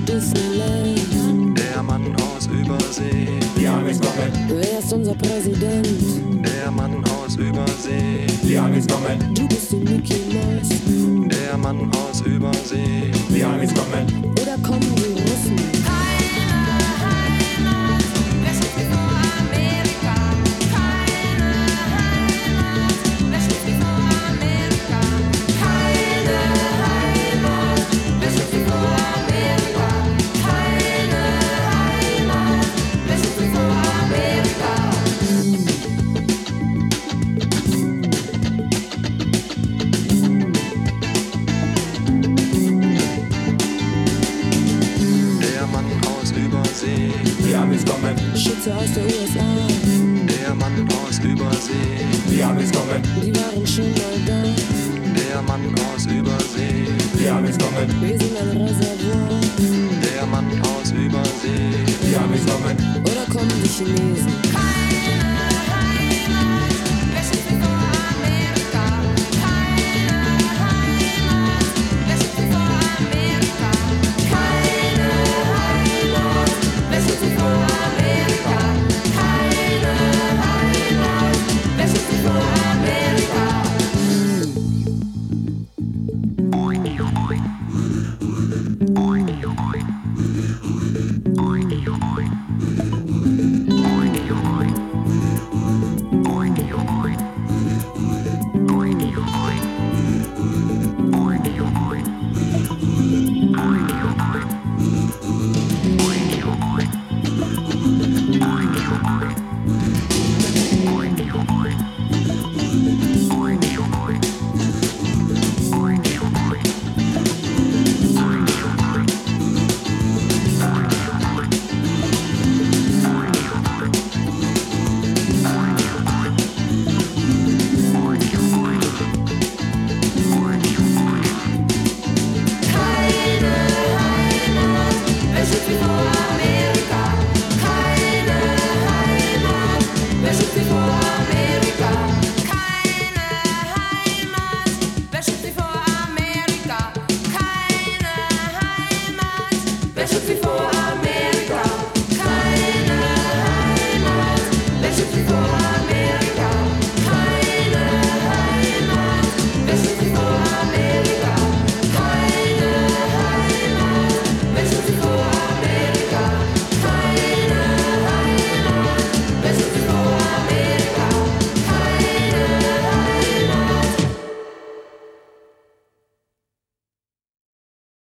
Disneyland. Der Mann aus Übersee. Die kommen, Wer ist unser Präsident? Der Mann aus Übersee. die kommen, Du bist die Mickey Mouse. Der Mann aus Übersee. die Amis Übersee. die Amis kommen, Schütze aus der USA. Der Mann aus Übersee. die Amis kommen, Die waren schon mal da. Der Mann aus Übersee. die Amis kommen, Wir sind ein Reservoir. Der Mann aus Übersee. die Amis kommen, Oder kommen die Chinesen? merciful.